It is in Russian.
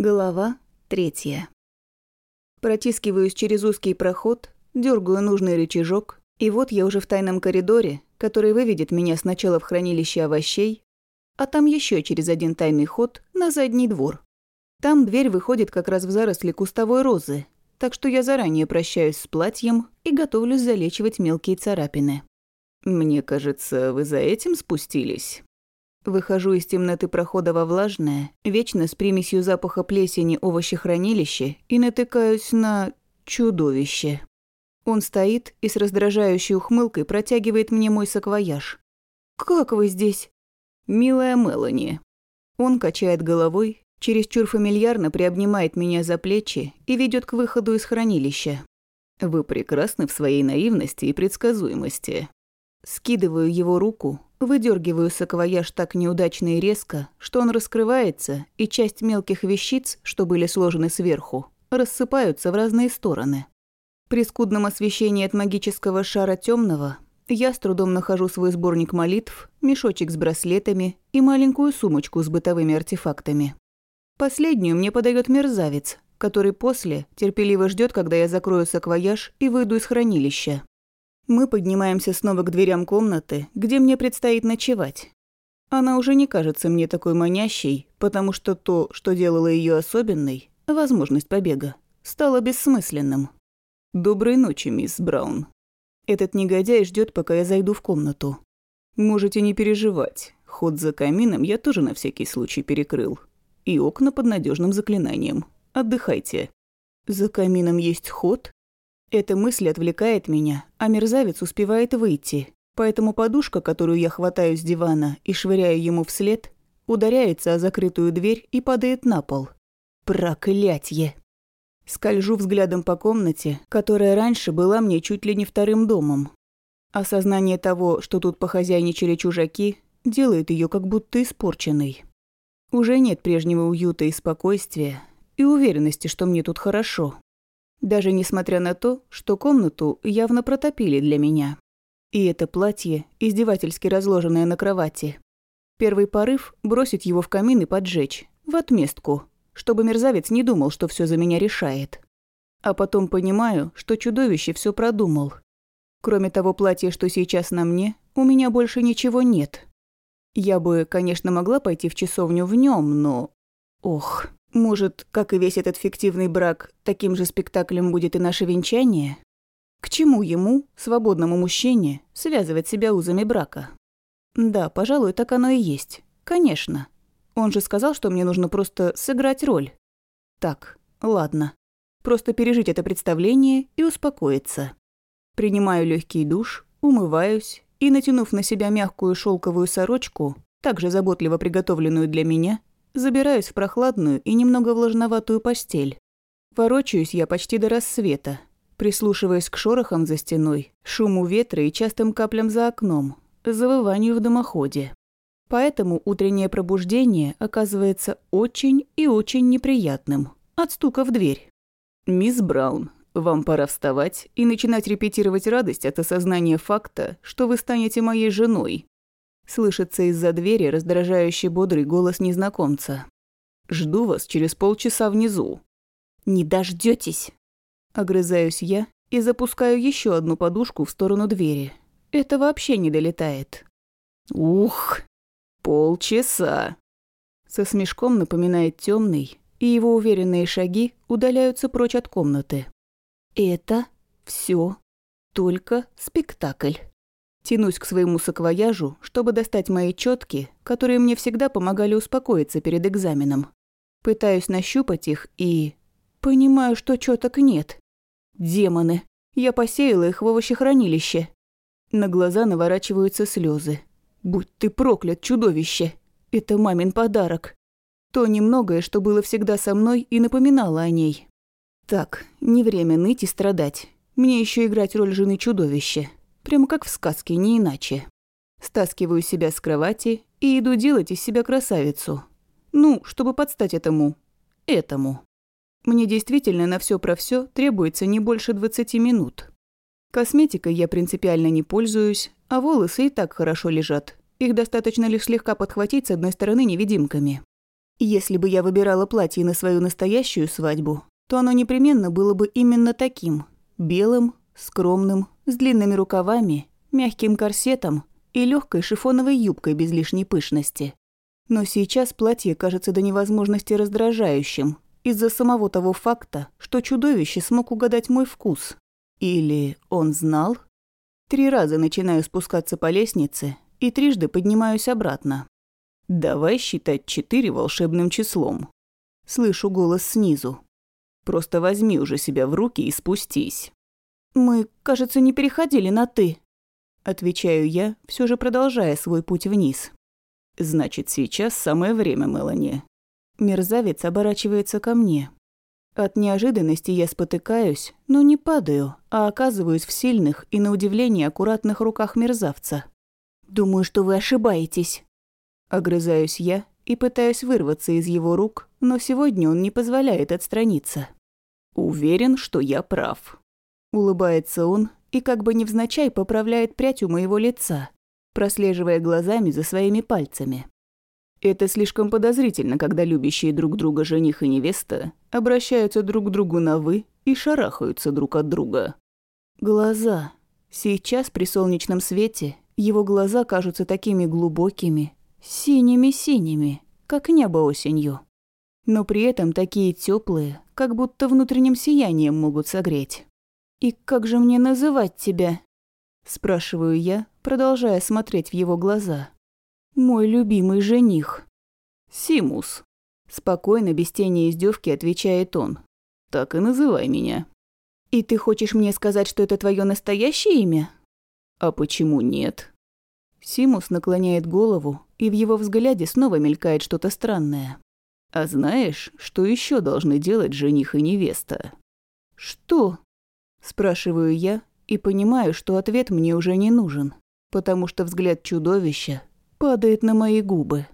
Глава третья. Протискиваюсь через узкий проход, дергаю нужный рычажок, и вот я уже в тайном коридоре, который выведет меня сначала в хранилище овощей, а там еще через один тайный ход на задний двор. Там дверь выходит как раз в заросли кустовой розы, так что я заранее прощаюсь с платьем и готовлюсь залечивать мелкие царапины. «Мне кажется, вы за этим спустились?» Выхожу из темноты прохода во влажное, вечно с примесью запаха плесени овощехранилище и натыкаюсь на чудовище. Он стоит и с раздражающей ухмылкой протягивает мне мой саквояж. «Как вы здесь?» «Милая Мелани». Он качает головой, чересчур фамильярно приобнимает меня за плечи и ведет к выходу из хранилища. «Вы прекрасны в своей наивности и предсказуемости». Скидываю его руку, выдергиваю саквояж так неудачно и резко, что он раскрывается, и часть мелких вещиц, что были сложены сверху, рассыпаются в разные стороны. При скудном освещении от магического шара темного я с трудом нахожу свой сборник молитв, мешочек с браслетами и маленькую сумочку с бытовыми артефактами. Последнюю мне подает мерзавец, который после терпеливо ждет, когда я закрою саквояж и выйду из хранилища. Мы поднимаемся снова к дверям комнаты, где мне предстоит ночевать. Она уже не кажется мне такой манящей, потому что то, что делало ее особенной, возможность побега, стало бессмысленным. «Доброй ночи, мисс Браун». Этот негодяй ждет, пока я зайду в комнату. Можете не переживать. Ход за камином я тоже на всякий случай перекрыл. И окна под надежным заклинанием. Отдыхайте. За камином есть ход? Эта мысль отвлекает меня, а мерзавец успевает выйти. Поэтому подушка, которую я хватаю с дивана и швыряю ему вслед, ударяется о закрытую дверь и падает на пол. Проклятье! Скольжу взглядом по комнате, которая раньше была мне чуть ли не вторым домом. Осознание того, что тут похозяйничали чужаки, делает ее как будто испорченной. Уже нет прежнего уюта и спокойствия, и уверенности, что мне тут хорошо. Даже несмотря на то, что комнату явно протопили для меня. И это платье, издевательски разложенное на кровати. Первый порыв – бросить его в камин и поджечь, в отместку, чтобы мерзавец не думал, что все за меня решает. А потом понимаю, что чудовище все продумал. Кроме того платья, что сейчас на мне, у меня больше ничего нет. Я бы, конечно, могла пойти в часовню в нем, но... Ох... Может, как и весь этот фиктивный брак, таким же спектаклем будет и наше венчание? К чему ему, свободному мужчине, связывать себя узами брака? Да, пожалуй, так оно и есть. Конечно. Он же сказал, что мне нужно просто сыграть роль. Так, ладно. Просто пережить это представление и успокоиться. Принимаю легкий душ, умываюсь и, натянув на себя мягкую шелковую сорочку, также заботливо приготовленную для меня, Забираюсь в прохладную и немного влажноватую постель. Ворочаюсь я почти до рассвета, прислушиваясь к шорохам за стеной, шуму ветра и частым каплям за окном, завыванию в дымоходе. Поэтому утреннее пробуждение оказывается очень и очень неприятным. От стука в дверь. «Мисс Браун, вам пора вставать и начинать репетировать радость от осознания факта, что вы станете моей женой», Слышится из-за двери раздражающий бодрый голос незнакомца. «Жду вас через полчаса внизу». «Не дождётесь!» Огрызаюсь я и запускаю еще одну подушку в сторону двери. Это вообще не долетает. «Ух! Полчаса!» Со смешком напоминает темный, и его уверенные шаги удаляются прочь от комнаты. Это все только спектакль. Тянусь к своему саквояжу, чтобы достать мои четки, которые мне всегда помогали успокоиться перед экзаменом. Пытаюсь нащупать их и... Понимаю, что четок нет. Демоны. Я посеяла их в овощехранилище. На глаза наворачиваются слезы. Будь ты проклят, чудовище. Это мамин подарок. То немногое, что было всегда со мной и напоминало о ней. Так, не время ныть и страдать. Мне еще играть роль жены чудовища. Прямо как в сказке, не иначе. Стаскиваю себя с кровати и иду делать из себя красавицу. Ну, чтобы подстать этому. Этому. Мне действительно на все про все требуется не больше 20 минут. Косметикой я принципиально не пользуюсь, а волосы и так хорошо лежат. Их достаточно лишь слегка подхватить с одной стороны невидимками. Если бы я выбирала платье на свою настоящую свадьбу, то оно непременно было бы именно таким. Белым, скромным, с длинными рукавами, мягким корсетом и легкой шифоновой юбкой без лишней пышности. Но сейчас платье кажется до невозможности раздражающим из-за самого того факта, что чудовище смог угадать мой вкус. Или он знал? Три раза начинаю спускаться по лестнице и трижды поднимаюсь обратно. «Давай считать четыре волшебным числом». Слышу голос снизу. «Просто возьми уже себя в руки и спустись». «Мы, кажется, не переходили на «ты», — отвечаю я, все же продолжая свой путь вниз. «Значит, сейчас самое время, Мелани». Мерзавец оборачивается ко мне. От неожиданности я спотыкаюсь, но не падаю, а оказываюсь в сильных и, на удивление, аккуратных руках мерзавца. «Думаю, что вы ошибаетесь». Огрызаюсь я и пытаюсь вырваться из его рук, но сегодня он не позволяет отстраниться. «Уверен, что я прав». Улыбается он и как бы невзначай поправляет прядь у моего лица, прослеживая глазами за своими пальцами. Это слишком подозрительно, когда любящие друг друга жених и невеста обращаются друг к другу на «вы» и шарахаются друг от друга. Глаза. Сейчас при солнечном свете его глаза кажутся такими глубокими, синими-синими, как небо осенью. Но при этом такие теплые, как будто внутренним сиянием могут согреть. «И как же мне называть тебя?» Спрашиваю я, продолжая смотреть в его глаза. «Мой любимый жених». «Симус», – спокойно, без тени издевки отвечает он. «Так и называй меня». «И ты хочешь мне сказать, что это твое настоящее имя?» «А почему нет?» Симус наклоняет голову, и в его взгляде снова мелькает что-то странное. «А знаешь, что еще должны делать жених и невеста?» «Что?» Спрашиваю я и понимаю, что ответ мне уже не нужен, потому что взгляд чудовища падает на мои губы.